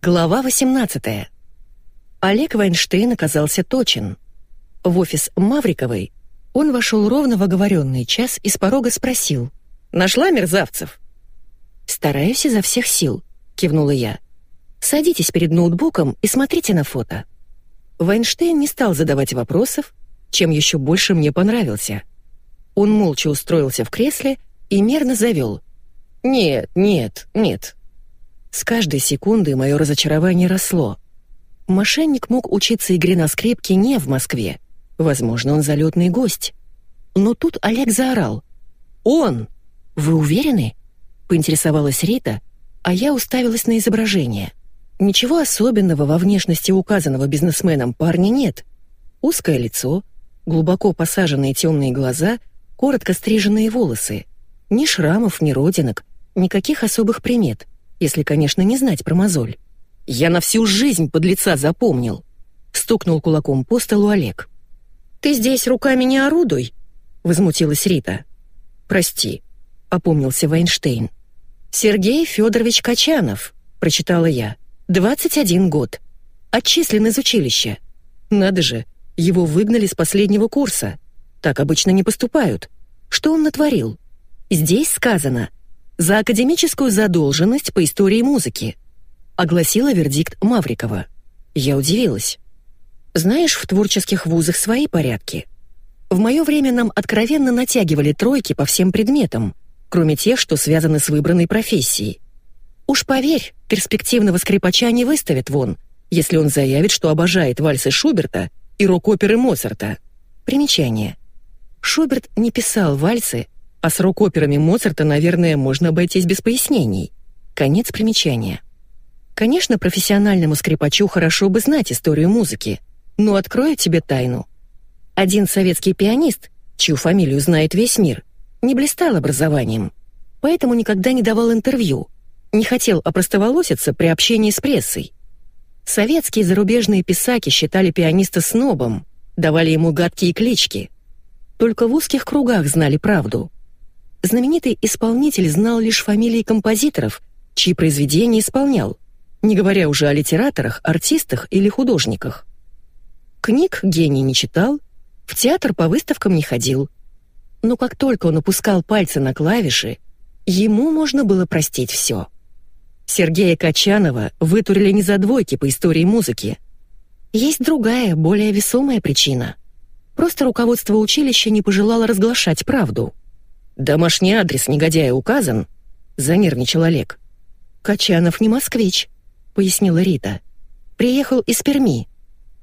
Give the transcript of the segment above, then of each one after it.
Глава 18. Олег Вайнштейн оказался точен. В офис Мавриковой он вошел ровно в оговоренный час и с порога спросил. «Нашла мерзавцев?» «Стараюсь изо всех сил», — кивнула я. «Садитесь перед ноутбуком и смотрите на фото». Вайнштейн не стал задавать вопросов, чем еще больше мне понравился. Он молча устроился в кресле и мерно завел. «Нет, нет, нет». С каждой секундой мое разочарование росло. Мошенник мог учиться игре на скрипке не в Москве. Возможно, он залетный гость. Но тут Олег заорал. «Он! Вы уверены?» Поинтересовалась Рита, а я уставилась на изображение. Ничего особенного во внешности указанного бизнесменом парня нет. Узкое лицо, глубоко посаженные темные глаза, коротко стриженные волосы. Ни шрамов, ни родинок, никаких особых примет, если, конечно, не знать про мозоль. Я на всю жизнь под лица запомнил. Стукнул кулаком по столу Олег. «Ты здесь руками не орудуй», — возмутилась Рита. «Прости», — опомнился Вайнштейн. «Сергей Федорович Качанов», — прочитала я. «21 год. Отчислен из училища. Надо же, его выгнали с последнего курса. Так обычно не поступают. Что он натворил? Здесь сказано «За академическую задолженность по истории музыки» огласила вердикт Маврикова. Я удивилась. Знаешь, в творческих вузах свои порядки. В мое время нам откровенно натягивали тройки по всем предметам, кроме тех, что связаны с выбранной профессией. Уж поверь, перспективного скрипача не выставят вон, если он заявит, что обожает вальсы Шуберта и рок-оперы Моцарта. Примечание. Шуберт не писал вальсы, а с рок-операми Моцарта, наверное, можно обойтись без пояснений. Конец примечания. Конечно, профессиональному скрипачу хорошо бы знать историю музыки, но открою тебе тайну. Один советский пианист, чью фамилию знает весь мир, не блистал образованием, поэтому никогда не давал интервью, не хотел опростоволоситься при общении с прессой. Советские зарубежные писаки считали пианиста снобом, давали ему гадкие клички. Только в узких кругах знали правду. Знаменитый исполнитель знал лишь фамилии композиторов, чьи произведения исполнял — не говоря уже о литераторах, артистах или художниках. Книг гений не читал, в театр по выставкам не ходил. Но как только он опускал пальцы на клавиши, ему можно было простить все. Сергея Качанова вытурили не за двойки по истории музыки. Есть другая, более весомая причина. Просто руководство училища не пожелало разглашать правду. «Домашний адрес негодяя указан», — занервничал Олег. «Качанов не москвич», пояснила Рита. «Приехал из Перми.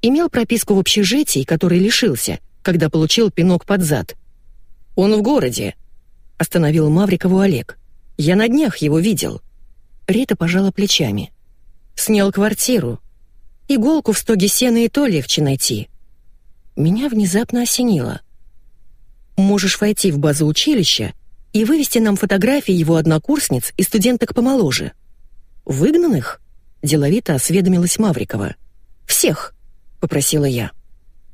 Имел прописку в общежитии, который лишился, когда получил пинок под зад. Он в городе», — остановил Маврикову Олег. «Я на днях его видел». Рита пожала плечами. «Снял квартиру. Иголку в стоге сена и то легче найти». Меня внезапно осенило. «Можешь войти в базу училища и вывести нам фотографии его однокурсниц и студенток помоложе». «Выгнанных?» деловито осведомилась Маврикова. «Всех!» — попросила я.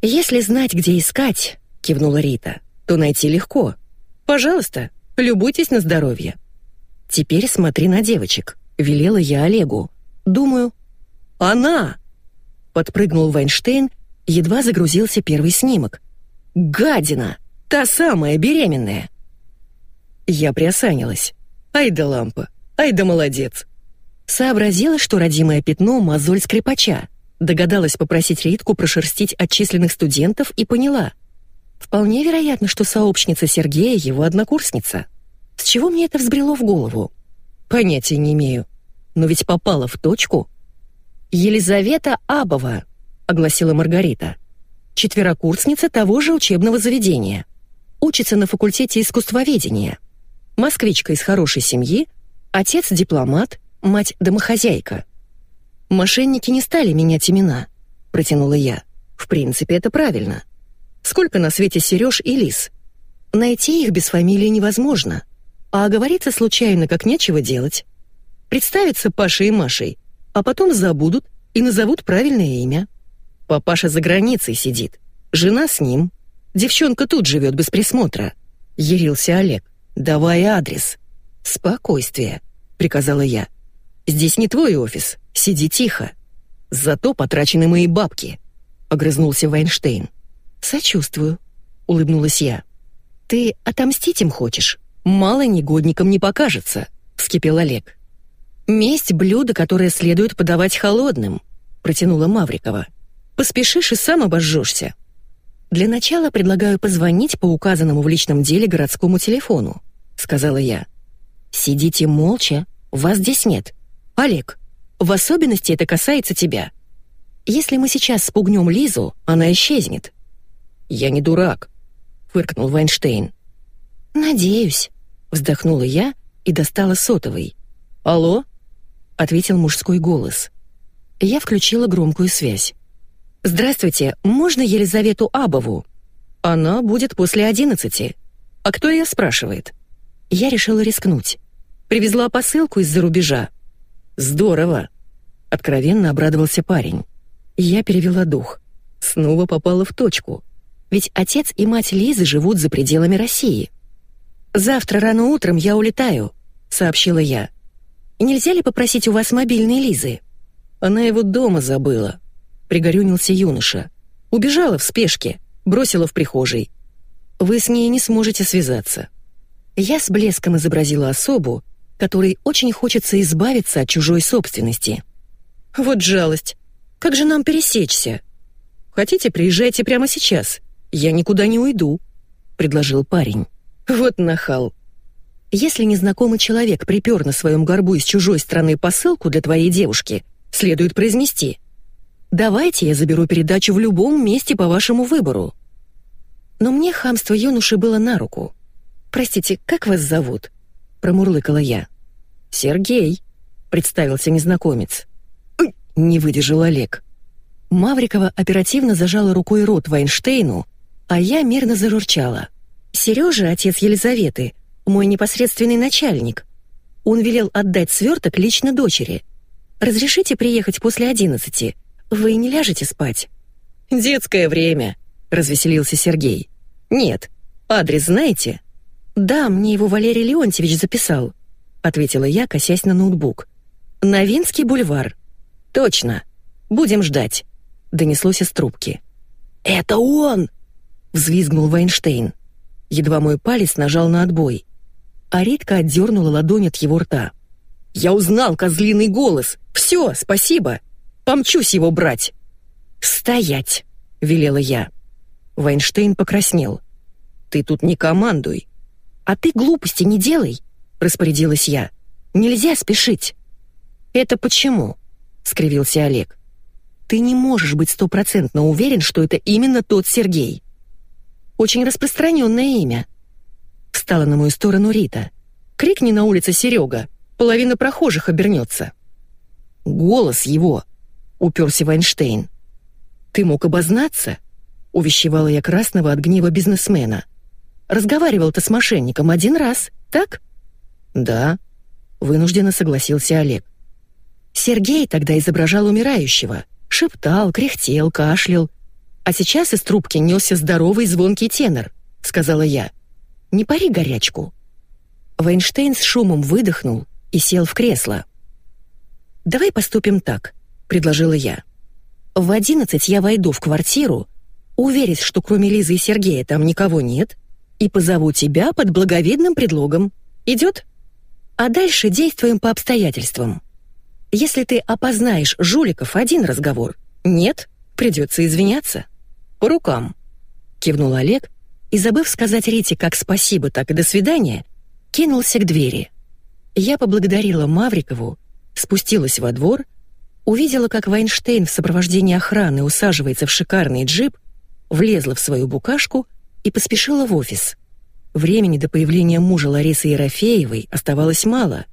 «Если знать, где искать», — кивнула Рита, — «то найти легко. Пожалуйста, любуйтесь на здоровье». «Теперь смотри на девочек», — велела я Олегу. «Думаю...» «Она!» — подпрыгнул Вайнштейн, едва загрузился первый снимок. «Гадина! Та самая беременная!» Я приосанилась. «Ай да лампа! Ай да молодец!» Сообразила, что родимое пятно — мозоль скрипача. Догадалась попросить Ритку прошерстить отчисленных студентов и поняла. Вполне вероятно, что сообщница Сергея — его однокурсница. С чего мне это взбрело в голову? Понятия не имею. Но ведь попала в точку. «Елизавета Абова», — огласила Маргарита. «Четверокурсница того же учебного заведения. Учится на факультете искусствоведения. Москвичка из хорошей семьи, отец — дипломат, мать-домохозяйка. «Мошенники не стали менять имена», — протянула я. «В принципе, это правильно. Сколько на свете Сереж и Лис? Найти их без фамилии невозможно, а оговориться случайно, как нечего делать. Представиться Пашей и Машей, а потом забудут и назовут правильное имя. Папаша за границей сидит, жена с ним. Девчонка тут живет без присмотра». Ярился Олег. «Давай адрес». «Спокойствие», — приказала я. Здесь не твой офис, сиди тихо. Зато потрачены мои бабки», — огрызнулся Вайнштейн. «Сочувствую», — улыбнулась я. «Ты отомстить им хочешь? Мало негодникам не покажется», — вскипел Олег. «Месть — блюдо, которое следует подавать холодным», — протянула Маврикова. «Поспешишь и сам обожжешься». «Для начала предлагаю позвонить по указанному в личном деле городскому телефону», — сказала я. «Сидите молча, вас здесь нет. Олег, в особенности это касается тебя. Если мы сейчас спугнем Лизу, она исчезнет». «Я не дурак», — фыркнул Вайнштейн. «Надеюсь», — вздохнула я и достала сотовый. «Алло?» — ответил мужской голос. Я включила громкую связь. «Здравствуйте, можно Елизавету Абову?» «Она будет после одиннадцати. А кто ее спрашивает?» Я решила рискнуть. Привезла посылку из-за рубежа. «Здорово!» — откровенно обрадовался парень. Я перевела дух. Снова попала в точку. Ведь отец и мать Лизы живут за пределами России. «Завтра рано утром я улетаю», — сообщила я. «Нельзя ли попросить у вас мобильный Лизы?» Она его дома забыла. Пригорюнился юноша. Убежала в спешке, бросила в прихожей. Вы с ней не сможете связаться. Я с блеском изобразила особу, которой очень хочется избавиться от чужой собственности. Вот жалость. Как же нам пересечься? Хотите, приезжайте прямо сейчас. Я никуда не уйду, предложил парень. Вот нахал. Если незнакомый человек припер на своем горбу из чужой страны посылку для твоей девушки, следует произнести «Давайте я заберу передачу в любом месте по вашему выбору». Но мне хамство юноши было на руку. «Простите, как вас зовут?» — промурлыкала я. «Сергей», — представился незнакомец. не выдержал Олег. Маврикова оперативно зажала рукой рот Вайнштейну, а я мирно зарурчала. «Сережа, отец Елизаветы, мой непосредственный начальник. Он велел отдать сверток лично дочери. Разрешите приехать после одиннадцати? Вы не ляжете спать?» «Детское время», — развеселился Сергей. «Нет, адрес знаете?» «Да, мне его Валерий Леонтьевич записал», — ответила я, косясь на ноутбук. «Новинский бульвар». «Точно. Будем ждать», — донеслось из трубки. «Это он!» — взвизгнул Вайнштейн. Едва мой палец нажал на отбой. А Ритка отдернула ладонь от его рта. «Я узнал козлиный голос! Все, спасибо! Помчусь его брать!» «Стоять!» — велела я. Вайнштейн покраснел. «Ты тут не командуй!» «А ты глупости не делай!» распорядилась я. «Нельзя спешить». «Это почему?» — скривился Олег. «Ты не можешь быть стопроцентно уверен, что это именно тот Сергей». «Очень распространенное имя». Встала на мою сторону Рита. «Крикни на улице Серега, половина прохожих обернется». «Голос его», — уперся Вайнштейн. «Ты мог обознаться?» — увещевала я красного от гнева бизнесмена. «Разговаривал-то с мошенником один раз, так?» «Да», — вынужденно согласился Олег. Сергей тогда изображал умирающего, шептал, кряхтел, кашлял. А сейчас из трубки несся здоровый звонкий тенор, сказала я. «Не пари горячку». Вайнштейн с шумом выдохнул и сел в кресло. «Давай поступим так», — предложила я. «В одиннадцать я войду в квартиру, уверюсь, что кроме Лизы и Сергея там никого нет, и позову тебя под благовидным предлогом. Идет?» А дальше действуем по обстоятельствам. Если ты опознаешь жуликов, один разговор. Нет, придется извиняться. По рукам. Кивнул Олег и, забыв сказать Рите как спасибо, так и до свидания, кинулся к двери. Я поблагодарила Маврикову, спустилась во двор, увидела, как Вайнштейн в сопровождении охраны усаживается в шикарный джип, влезла в свою букашку и поспешила в офис. Времени до появления мужа Ларисы Ерофеевой оставалось мало.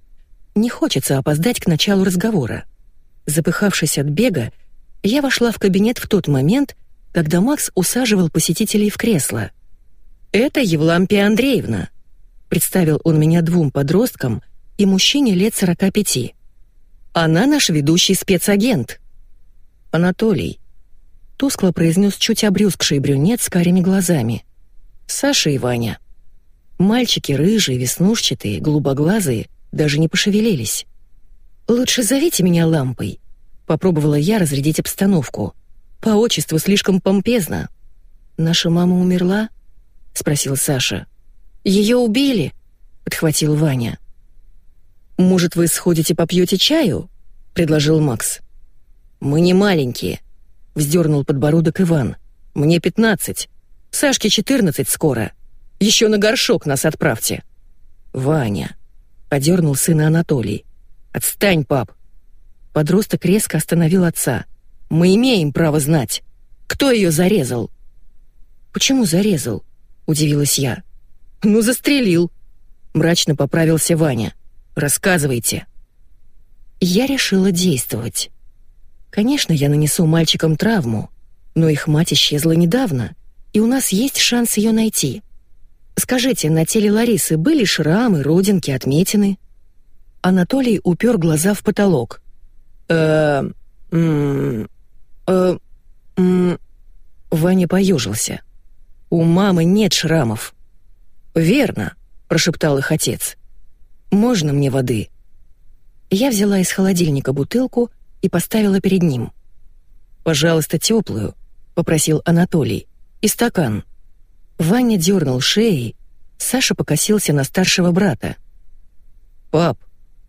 Не хочется опоздать к началу разговора. Запыхавшись от бега, я вошла в кабинет в тот момент, когда Макс усаживал посетителей в кресло. «Это Евлампия Андреевна», — представил он меня двум подросткам и мужчине лет 45. «Она наш ведущий спецагент». «Анатолий», — тускло произнес чуть обрюзгший брюнет с карими глазами. «Саша и Ваня». Мальчики рыжие, веснушчатые, голубоглазые, даже не пошевелились. «Лучше зовите меня лампой», — попробовала я разрядить обстановку. «По отчеству слишком помпезно». «Наша мама умерла?» — спросил Саша. «Ее убили», — подхватил Ваня. «Может, вы сходите попьете чаю?» — предложил Макс. «Мы не маленькие», — вздернул подбородок Иван. «Мне пятнадцать. Сашке четырнадцать скоро. Еще на горшок нас отправьте». «Ваня», — подернул сына Анатолий. «Отстань, пап!» Подросток резко остановил отца. «Мы имеем право знать. Кто ее зарезал?» «Почему зарезал?» — удивилась я. «Ну, застрелил!» — мрачно поправился Ваня. «Рассказывайте!» Я решила действовать. Конечно, я нанесу мальчикам травму, но их мать исчезла недавно, и у нас есть шанс ее найти. Скажите, на теле Ларисы были шрамы, родинки, отметины?» Анатолий упер глаза в потолок. э э Ваня поежился. «У мамы нет шрамов». «Верно», — прошептал их отец. «Можно мне воды?» Я взяла из холодильника бутылку и поставила перед ним. «Пожалуйста, теплую», — попросил Анатолий. «И стакан». Ваня дернул шеей, Саша покосился на старшего брата. «Пап,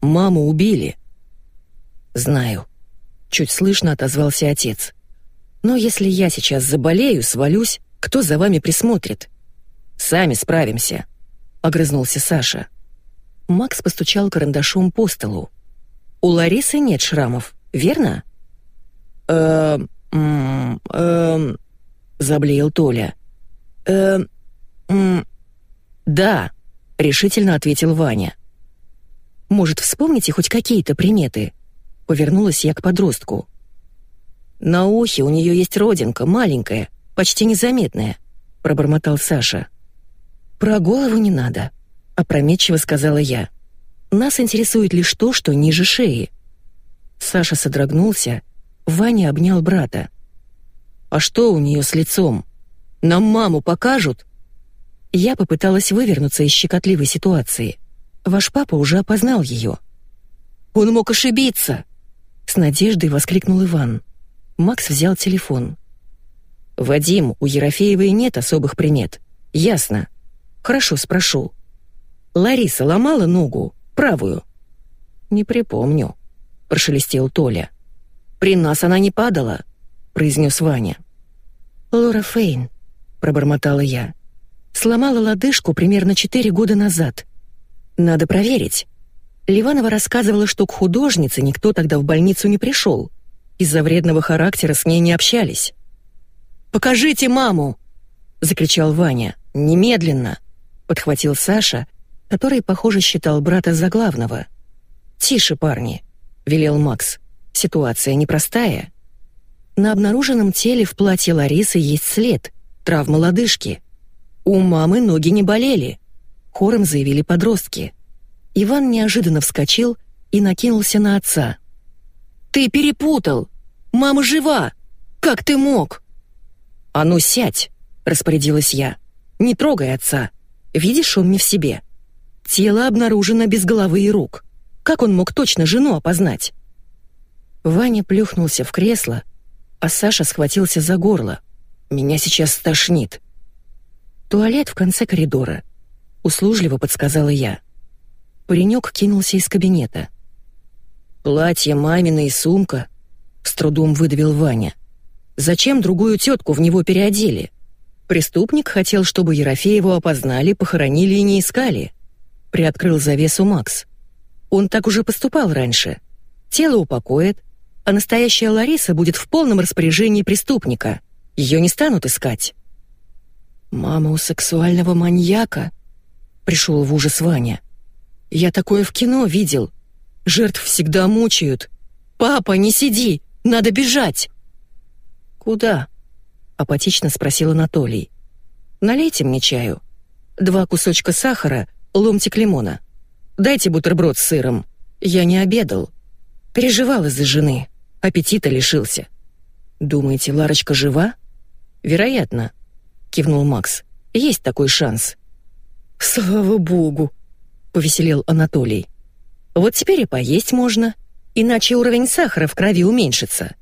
маму убили». «Знаю», — чуть слышно отозвался отец. «Но если я сейчас заболею, свалюсь, кто за вами присмотрит?» «Сами справимся», — огрызнулся Саша. Макс постучал карандашом по столу. «У Ларисы нет шрамов, верно?» «Эм... эм...» — заблеял Толя. «Эм... «Да», — решительно ответил Ваня. «Может, вспомните хоть какие-то приметы?» Повернулась я к подростку. «На ухе у нее есть родинка, маленькая, почти незаметная», — пробормотал Саша. «Про голову не надо», — опрометчиво сказала я. «Нас интересует лишь то, что ниже шеи». Саша содрогнулся, Ваня обнял брата. «А что у нее с лицом? Нам маму покажут?» Я попыталась вывернуться из щекотливой ситуации. Ваш папа уже опознал ее. «Он мог ошибиться!» С надеждой воскликнул Иван. Макс взял телефон. «Вадим, у Ерофеевой нет особых примет. Ясно. Хорошо, спрошу. Лариса ломала ногу, правую?» «Не припомню», — прошелестел Толя. «При нас она не падала», — произнес Ваня. «Лора Фейн», — пробормотала я. Сломала лодыжку примерно четыре года назад. Надо проверить. Ливанова рассказывала, что к художнице никто тогда в больницу не пришел. Из-за вредного характера с ней не общались. «Покажите маму!» — закричал Ваня. «Немедленно!» — подхватил Саша, который, похоже, считал брата за главного. «Тише, парни!» — велел Макс. «Ситуация непростая. На обнаруженном теле в платье Ларисы есть след — травма лодыжки. У мамы ноги не болели. Хором заявили подростки. Иван неожиданно вскочил и накинулся на отца. «Ты перепутал! Мама жива! Как ты мог?» «А ну сядь!» — распорядилась я. «Не трогай отца. Видишь, он не в себе. Тело обнаружено без головы и рук. Как он мог точно жену опознать?» Ваня плюхнулся в кресло, а Саша схватился за горло. «Меня сейчас стошнит. «Туалет в конце коридора», — услужливо подсказала я. Паренек кинулся из кабинета. «Платье мамина и сумка», — с трудом выдавил Ваня. «Зачем другую тетку в него переодели? Преступник хотел, чтобы Ерофееву опознали, похоронили и не искали». Приоткрыл завесу Макс. «Он так уже поступал раньше. Тело упокоят, а настоящая Лариса будет в полном распоряжении преступника. Ее не станут искать». «Мама у сексуального маньяка?» Пришел в ужас Ваня. «Я такое в кино видел. Жертв всегда мучают. Папа, не сиди, надо бежать!» «Куда?» — апатично спросил Анатолий. «Налейте мне чаю. Два кусочка сахара, ломтик лимона. Дайте бутерброд с сыром. Я не обедал. Переживал из-за жены. Аппетита лишился. Думаете, Ларочка жива? Вероятно. — кивнул Макс. «Есть такой шанс». «Слава богу!» — повеселел Анатолий. «Вот теперь и поесть можно. иначе уровень сахара в крови уменьшится.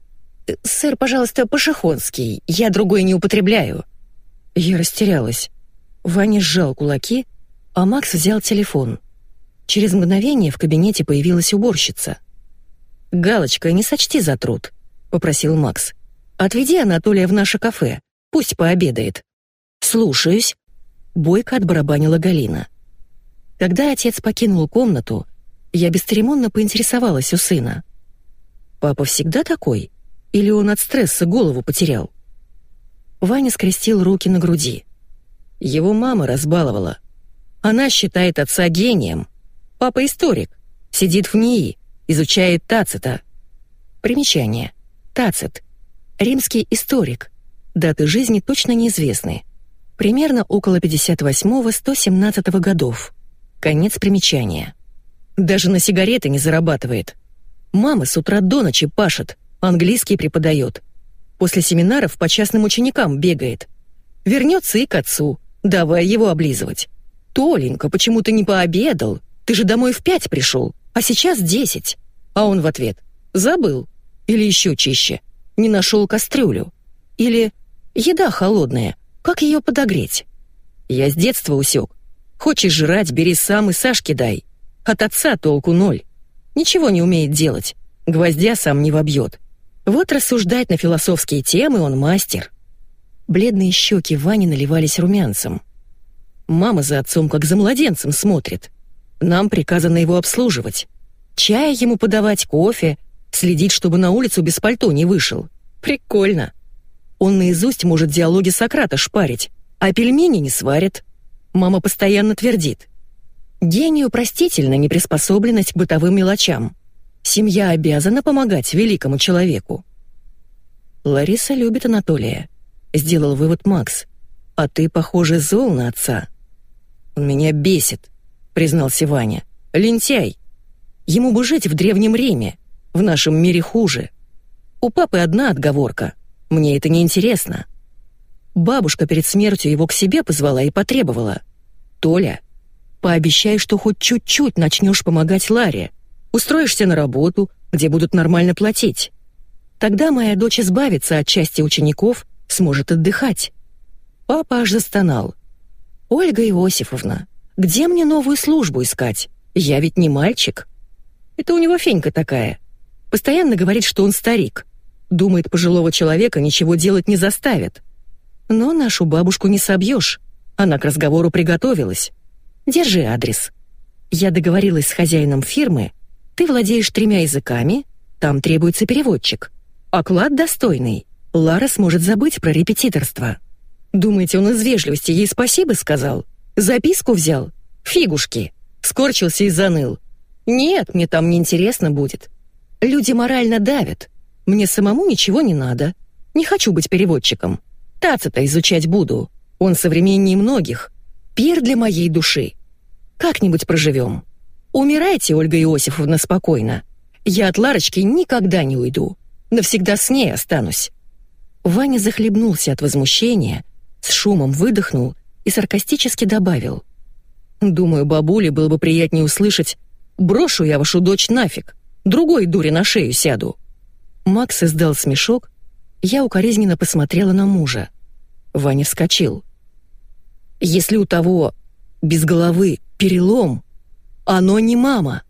Э, «Сэр, пожалуйста, пашихонский, я другой не употребляю». Я растерялась. Ваня сжал кулаки, а Макс взял телефон. Через мгновение в кабинете появилась уборщица. «Галочка, не сочти за труд», — попросил Макс. «Отведи Анатолия в наше кафе, пусть пообедает». «Слушаюсь», — бойко отбарабанила Галина. Когда отец покинул комнату, я бесцеремонно поинтересовалась у сына. «Папа всегда такой? Или он от стресса голову потерял?» Ваня скрестил руки на груди. Его мама разбаловала. Она считает отца гением. Папа историк, сидит в НИИ, изучает Тацита. Примечание. Тацит. Римский историк. Даты жизни точно неизвестны. Примерно около 58-117 годов. Конец примечания. Даже на сигареты не зарабатывает. Мама с утра до ночи пашет, английский преподает. После семинаров по частным ученикам бегает. Вернется и к отцу, давай его облизывать. «Толенька, почему ты не пообедал? Ты же домой в пять пришел, а сейчас десять». А он в ответ «Забыл». Или еще чище «Не нашел кастрюлю». Или «Еда холодная, как ее подогреть?» Я с детства усек. Хочешь жрать, бери сам и Сашке дай. От отца толку ноль. Ничего не умеет делать. Гвоздя сам не вобьет. Вот рассуждать на философские темы он мастер. Бледные щеки Вани наливались румянцем. Мама за отцом как за младенцем смотрит. Нам приказано его обслуживать. Чая ему подавать, кофе, следить, чтобы на улицу без пальто не вышел. Прикольно. Он наизусть может диалоги Сократа шпарить, а пельмени не сварит. Мама постоянно твердит. Гению простительно неприспособленность к бытовым мелочам. Семья обязана помогать великому человеку. Лариса любит Анатолия, сделал вывод Макс. А ты, похоже, зол на отца. Он меня бесит, признался Ваня. Лентяй. Ему бы жить в Древнем Риме, в нашем мире хуже. У папы одна отговорка. Мне это не интересно. Бабушка перед смертью его к себе позвала и потребовала. «Толя, пообещай, что хоть чуть-чуть начнешь помогать Ларе. Устроишься на работу, где будут нормально платить. Тогда моя дочь избавится от части учеников, сможет отдыхать». Папа аж застонал. «Ольга Иосифовна, где мне новую службу искать? Я ведь не мальчик». Это у него фенька такая. Постоянно говорит, что он старик. Думает, пожилого человека ничего делать не заставит. Но нашу бабушку не собьешь. Она к разговору приготовилась. Держи адрес. Я договорилась с хозяином фирмы. Ты владеешь тремя языками, там требуется переводчик. Оклад достойный. Лара сможет забыть про репетиторство. Думаете, он из вежливости ей спасибо сказал? Записку взял? Фигушки. Скорчился и заныл. Нет, мне там неинтересно будет. Люди морально давят. Мне самому ничего не надо. Не хочу быть переводчиком. Тацита изучать буду. Он современнее многих. Пир для моей души. Как-нибудь проживем. Умирайте, Ольга Иосифовна, спокойно. Я от Ларочки никогда не уйду. Навсегда с ней останусь». Ваня захлебнулся от возмущения, с шумом выдохнул и саркастически добавил. «Думаю, бабуле было бы приятнее услышать «Брошу я вашу дочь нафиг, другой дуре на шею сяду». Макс издал смешок, я укоризненно посмотрела на мужа. Ваня вскочил. «Если у того без головы перелом, оно не мама.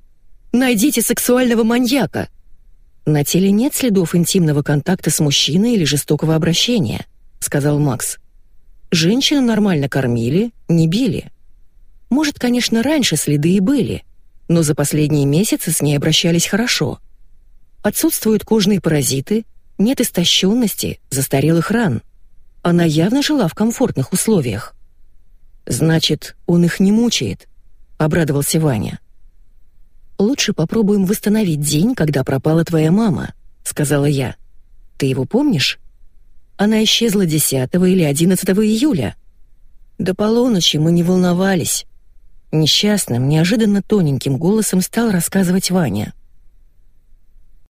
Найдите сексуального маньяка». «На теле нет следов интимного контакта с мужчиной или жестокого обращения», — сказал Макс. «Женщину нормально кормили, не били. Может, конечно, раньше следы и были, но за последние месяцы с ней обращались хорошо. Отсутствуют кожные паразиты, нет истощенности, застарелых ран. Она явно жила в комфортных условиях. «Значит, он их не мучает», — обрадовался Ваня. «Лучше попробуем восстановить день, когда пропала твоя мама», — сказала я. «Ты его помнишь?» Она исчезла 10 или 11 июля. До полуночи мы не волновались. Несчастным, неожиданно тоненьким голосом стал рассказывать Ваня.